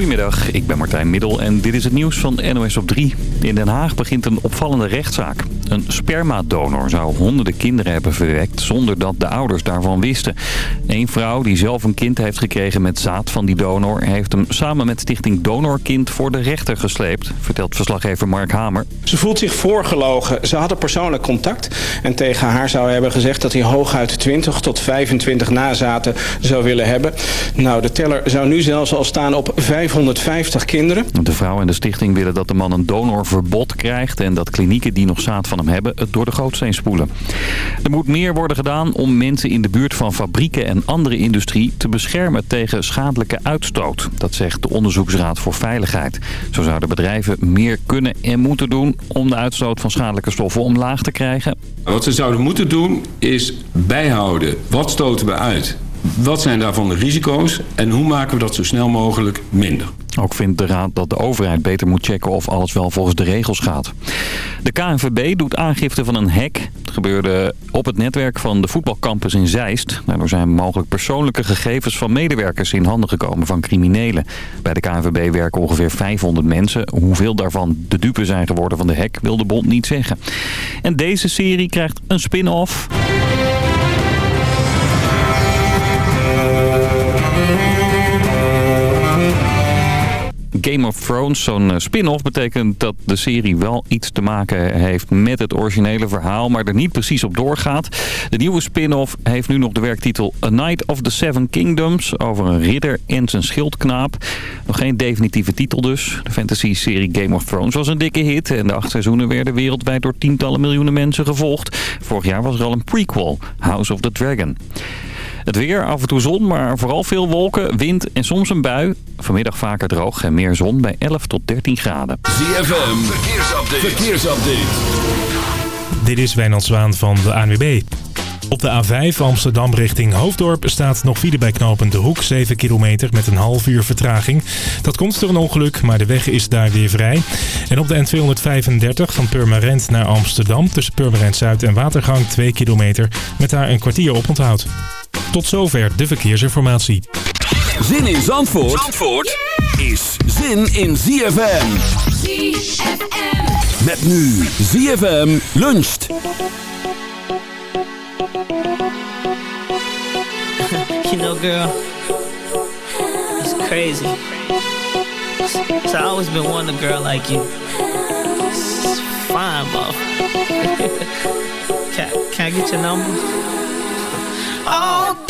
Goedemiddag, ik ben Martijn Middel en dit is het nieuws van NOS op 3. In Den Haag begint een opvallende rechtszaak. Een spermadonor zou honderden kinderen hebben verwekt zonder dat de ouders daarvan wisten. Een vrouw die zelf een kind heeft gekregen met zaad van die donor... heeft hem samen met stichting Donorkind voor de rechter gesleept, vertelt verslaggever Mark Hamer. Ze voelt zich voorgelogen. Ze hadden persoonlijk contact en tegen haar zou hebben gezegd... dat hij hooguit 20 tot 25 nazaten zou willen hebben. Nou, de teller zou nu zelfs al staan op 550 kinderen. De vrouw en de stichting willen dat de man een donorverbod krijgt... en dat klinieken die nog zaad van hem hebben het door de gootsteen spoelen. Er moet meer worden gedaan om mensen in de buurt van fabrieken en andere industrie... te beschermen tegen schadelijke uitstoot. Dat zegt de Onderzoeksraad voor Veiligheid. Zo zouden bedrijven meer kunnen en moeten doen... om de uitstoot van schadelijke stoffen omlaag te krijgen. Wat ze zouden moeten doen is bijhouden. Wat stoten we uit? Wat zijn daarvan de risico's en hoe maken we dat zo snel mogelijk minder? Ook vindt de Raad dat de overheid beter moet checken of alles wel volgens de regels gaat. De KNVB doet aangifte van een hack. Het gebeurde op het netwerk van de voetbalcampus in Zeist. Daardoor zijn mogelijk persoonlijke gegevens van medewerkers in handen gekomen van criminelen. Bij de KNVB werken ongeveer 500 mensen. Hoeveel daarvan de dupe zijn geworden van de hack wil de bond niet zeggen. En deze serie krijgt een spin-off... Game of Thrones, zo'n spin-off, betekent dat de serie wel iets te maken heeft met het originele verhaal, maar er niet precies op doorgaat. De nieuwe spin-off heeft nu nog de werktitel A Night of the Seven Kingdoms, over een ridder en zijn schildknaap. Nog geen definitieve titel dus. De fantasy-serie Game of Thrones was een dikke hit en de acht seizoenen werden wereldwijd door tientallen miljoenen mensen gevolgd. Vorig jaar was er al een prequel, House of the Dragon. Het weer, af en toe zon, maar vooral veel wolken, wind en soms een bui. Vanmiddag vaker droog en meer zon bij 11 tot 13 graden. ZFM, verkeersupdate. verkeersupdate. Dit is Wijnand Zwaan van de ANWB. Op de A5 Amsterdam richting Hoofddorp staat nog file bij knooppunt De Hoek. 7 kilometer met een half uur vertraging. Dat komt door een ongeluk, maar de weg is daar weer vrij. En op de N235 van Purmerend naar Amsterdam... tussen Purmerend Zuid en Watergang 2 kilometer... met daar een kwartier op onthoud. Tot zover de verkeersinformatie. Zin in Zandvoort, Zandvoort is zin in ZFM. ZFM. Met nu ZFM luncht. Know girl, it's crazy. So I always been wanting a girl like you. It's fine, bro. can, can I get your number? Oh,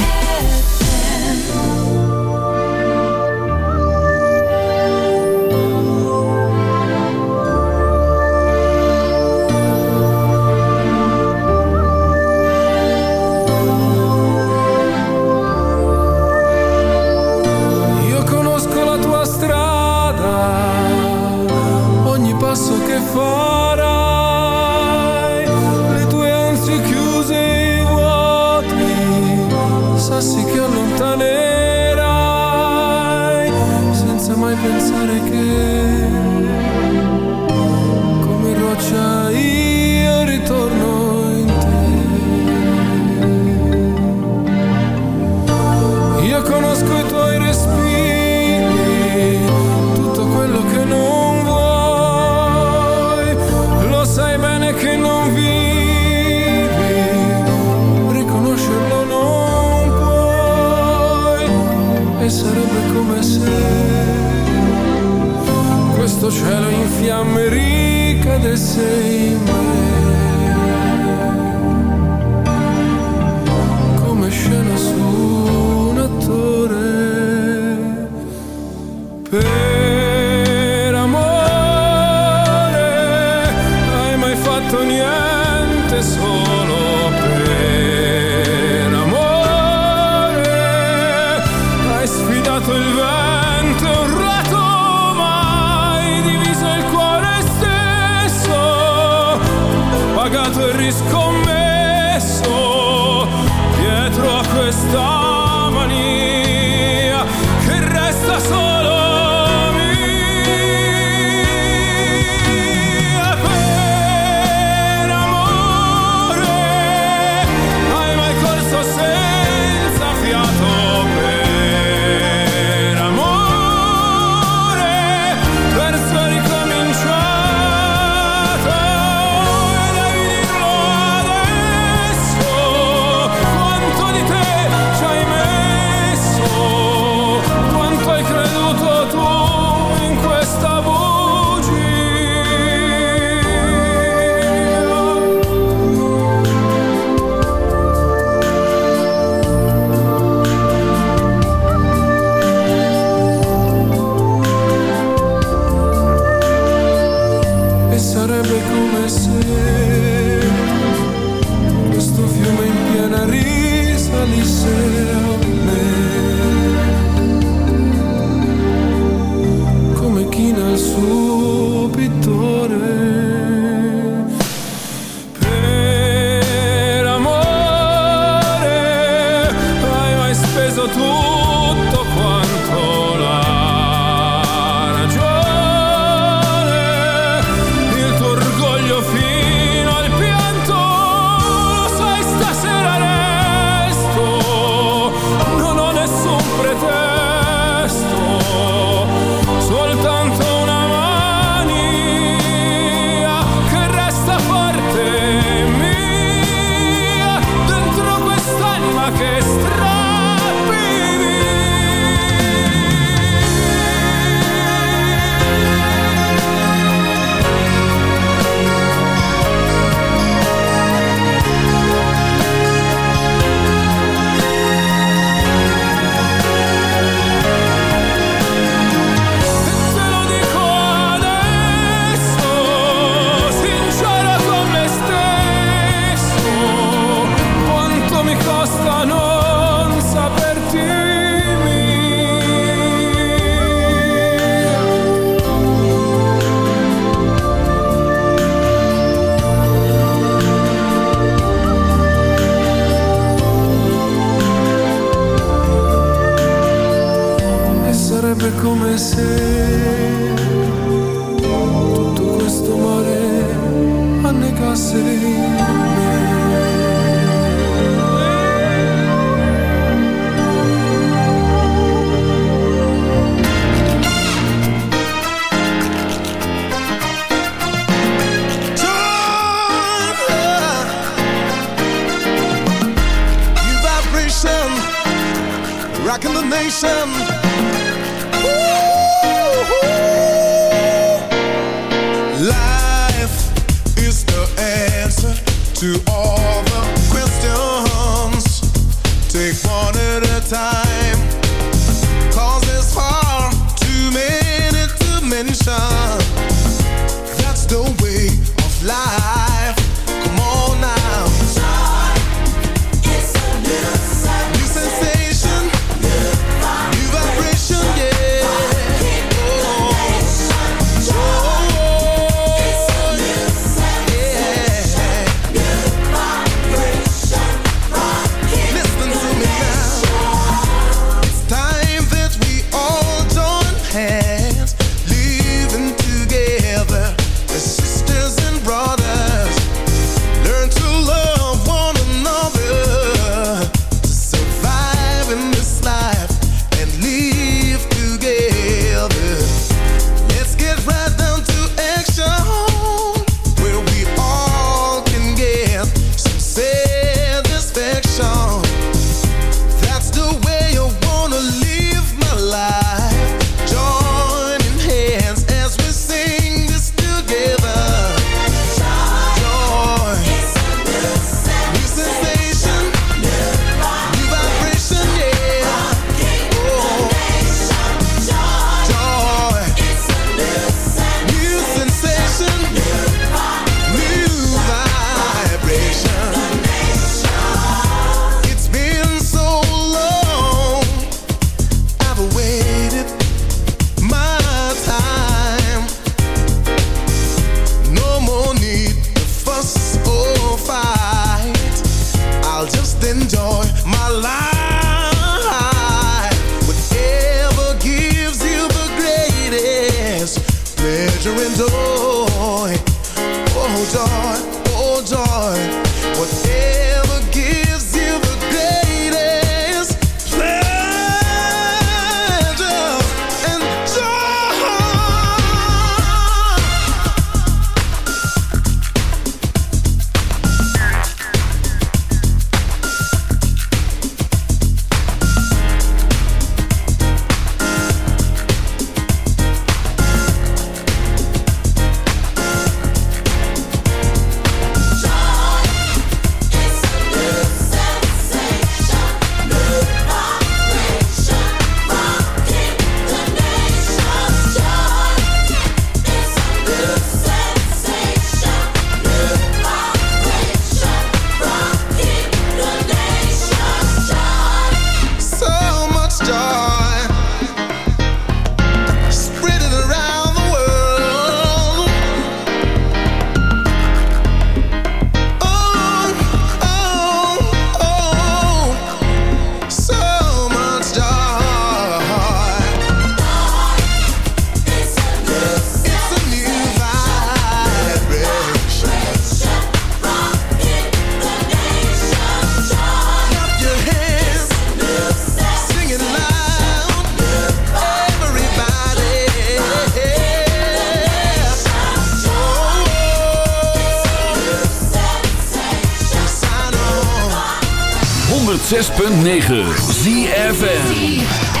106.9 ZFN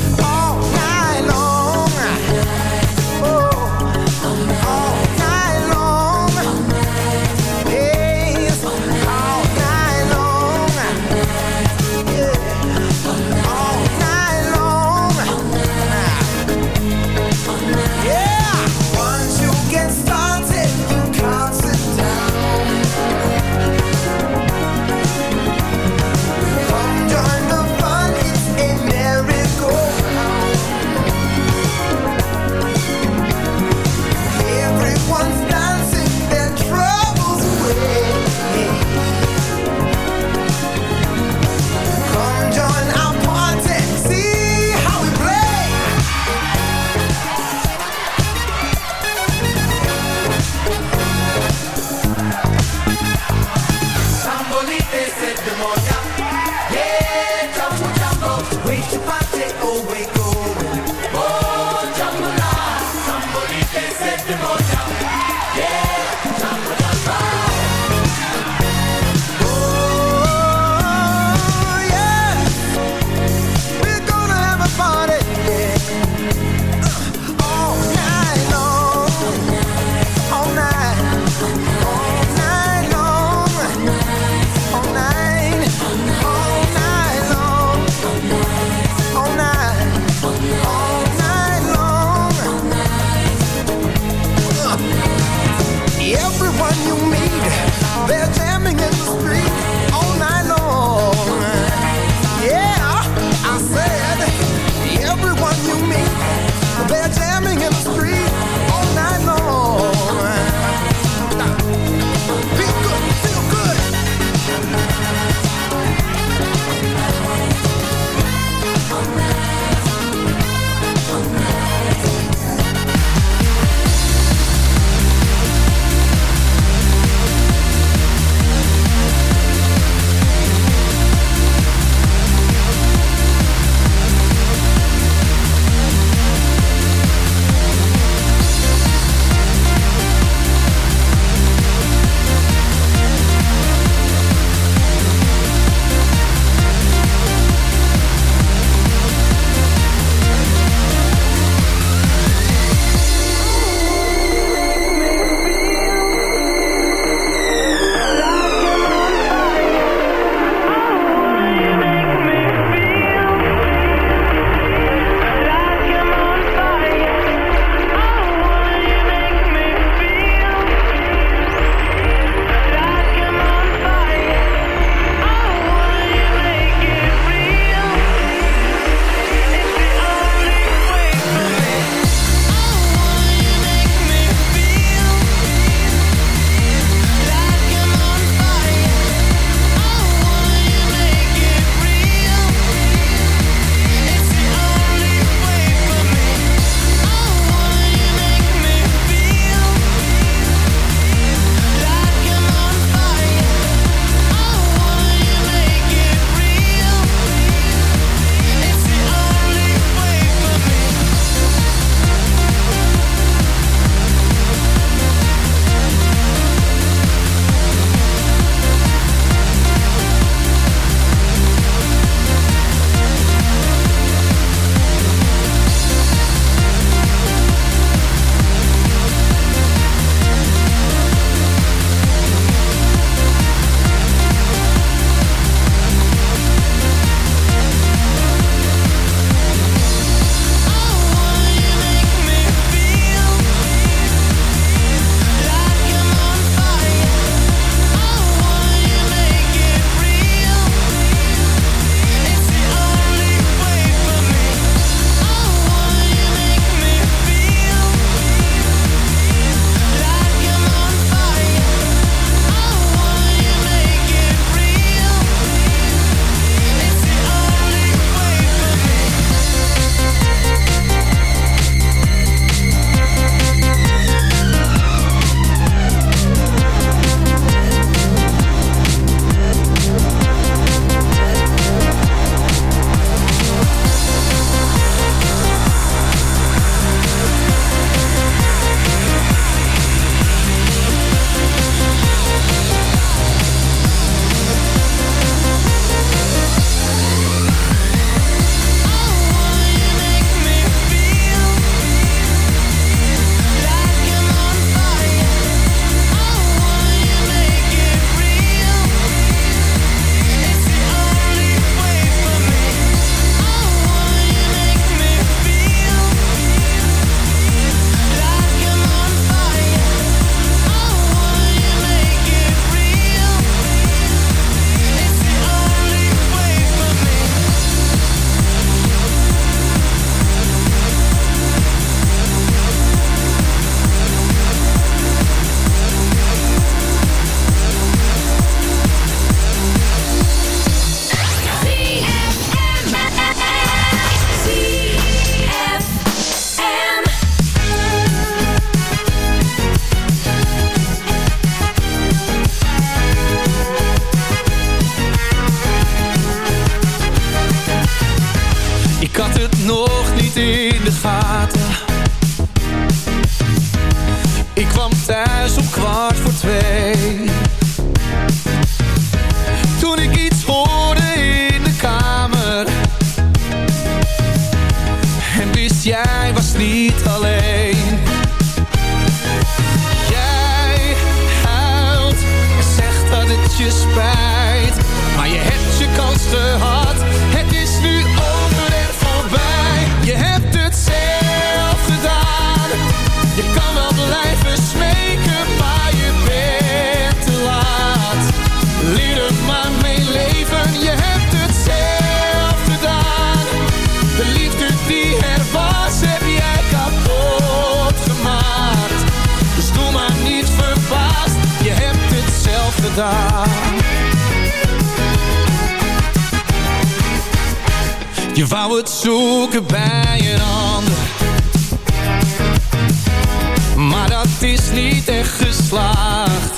niet echt geslaagd.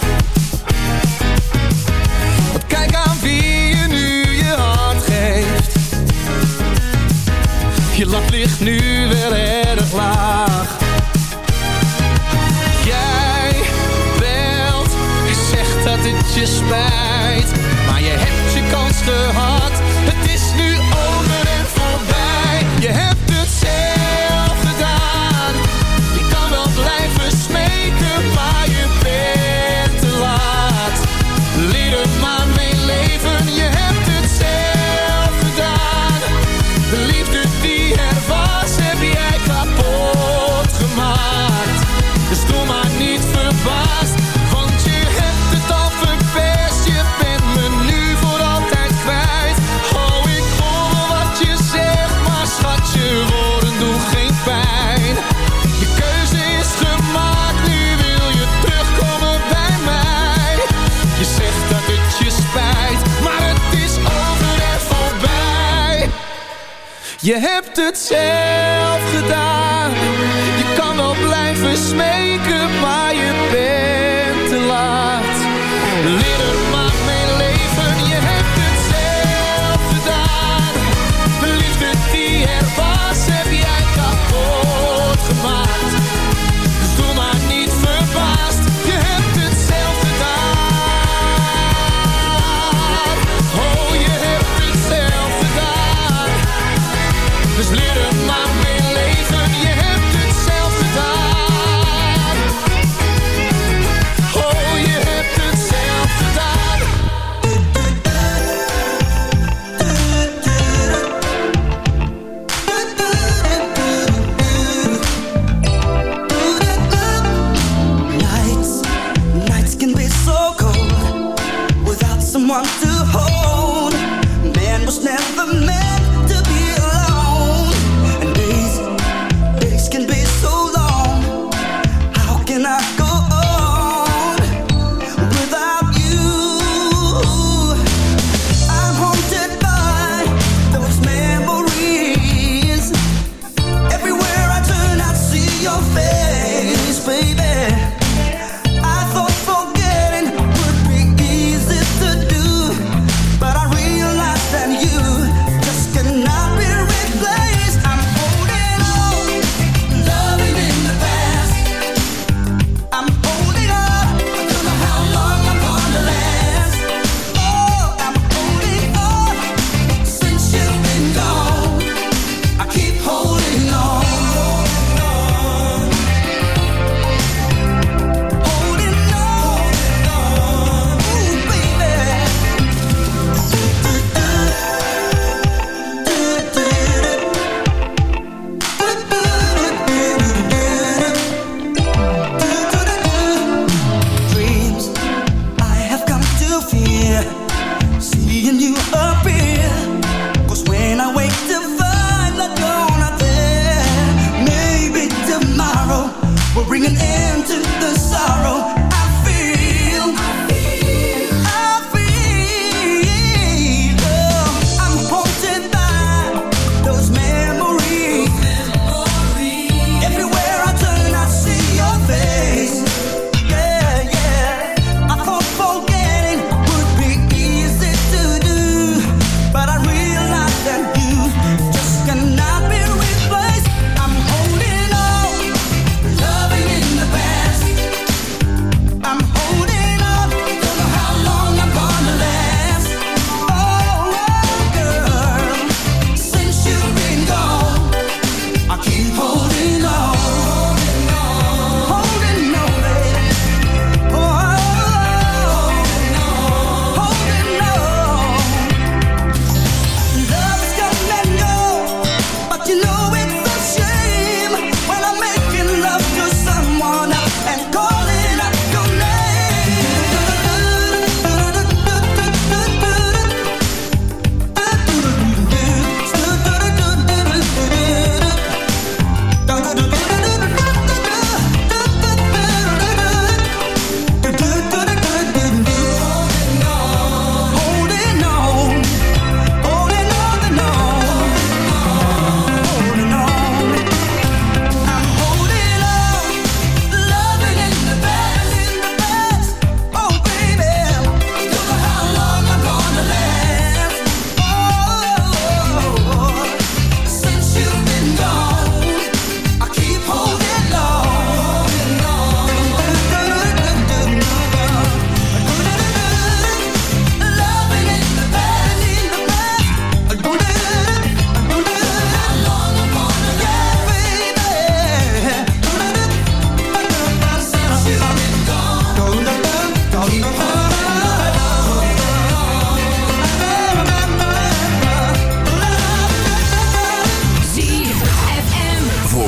Want kijk aan wie je nu je hart geeft. Je lat ligt nu wel erg laag. Jij belt, je zegt dat het je spijt Je hebt het zelf.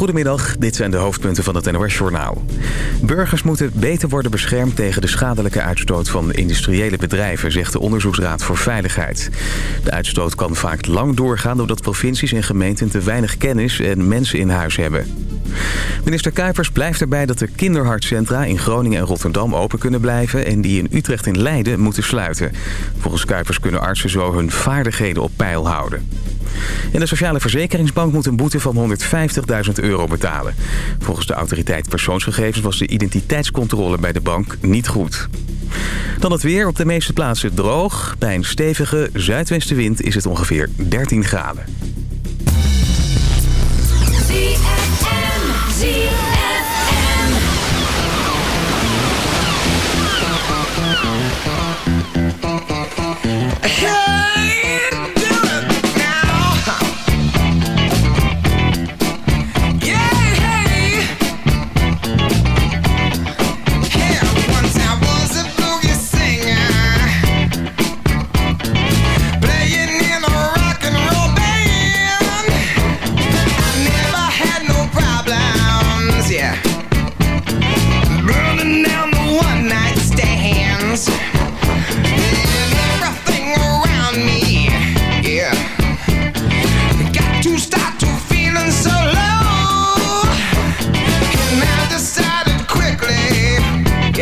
Goedemiddag, dit zijn de hoofdpunten van het NOS-journaal. Burgers moeten beter worden beschermd tegen de schadelijke uitstoot van industriële bedrijven, zegt de Onderzoeksraad voor Veiligheid. De uitstoot kan vaak lang doorgaan doordat provincies en gemeenten te weinig kennis en mensen in huis hebben. Minister Kuipers blijft erbij dat de kinderhartcentra in Groningen en Rotterdam open kunnen blijven... en die in Utrecht en Leiden moeten sluiten. Volgens Kuipers kunnen artsen zo hun vaardigheden op peil houden. En de Sociale Verzekeringsbank moet een boete van 150.000 euro betalen. Volgens de autoriteit persoonsgegevens was de identiteitscontrole bij de bank niet goed. Dan het weer. Op de meeste plaatsen droog. Bij een stevige zuidwestenwind is het ongeveer 13 graden.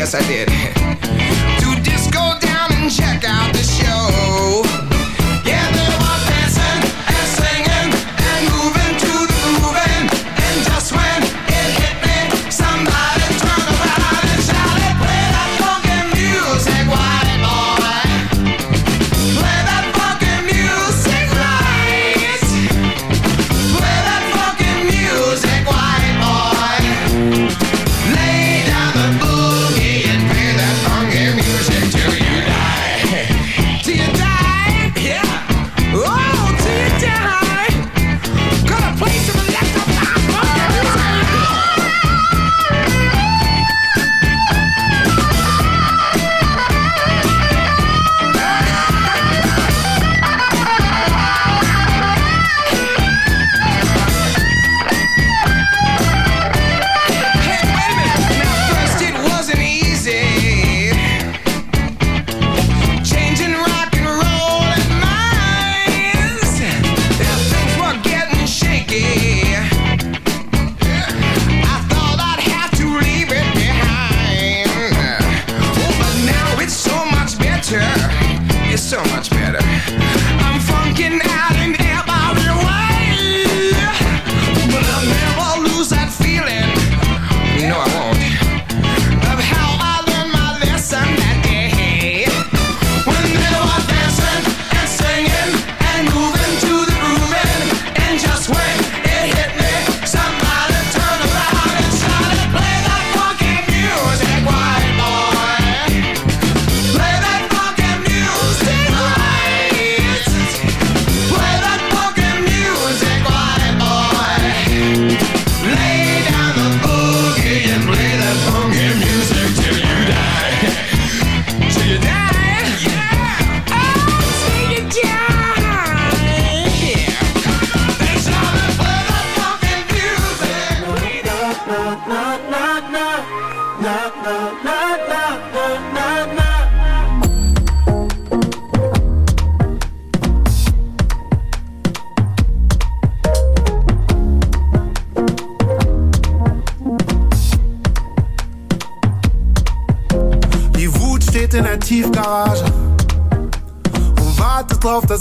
Yes, I did.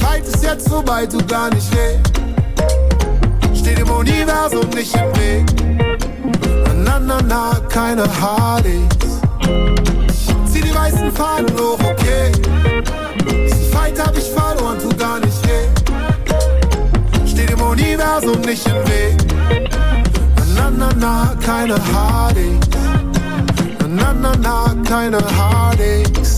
Fight ist jetzt vorbei, tut gar nicht weh. Steht im Universum nicht im Weg. Na na na, keine Heartaches. Zieh die weißen Fahnen hoch, okay. Diesen Fight hab ich verloren, tut gar nicht weh. Steht im Universum nicht im Weg. Na na na, keine Heartaches. Na na na, keine Heartaches.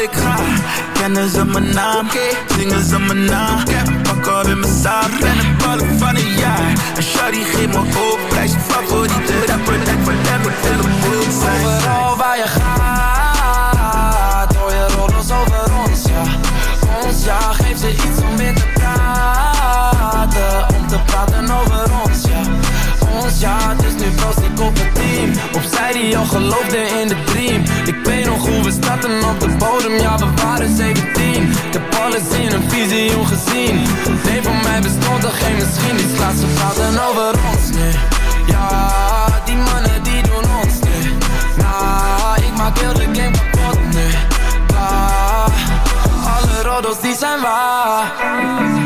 ik ga. Kennen ze mijn naam, zingen ze mijn naam? Ik heb een pak op in mijn zaak, ben een ballen van een jaar. En Shari geeft me hoop, blijf je favoriete rapper Lijkt voor hem, ik wil een zijn. Overal waar je gaat, hoor je rollers over ons, ja. Ons, ja, geef ze iets om mee te praten Om te praten over ons, ja. Ons, ja, dus nu vast op het team? Opzij die al geloofde in de dream? Ik weet nog hoe we starten op de bodem. Ja, we waren 17 Ik De alles zien een visioen gezien. Nee, van mij bestond er geen misschien Die slaat ze praten over ons, nee. Ja, die mannen die doen ons, nee. Nah, ik maak heel de game kapot, nee. Bah, alle roddels die zijn waar.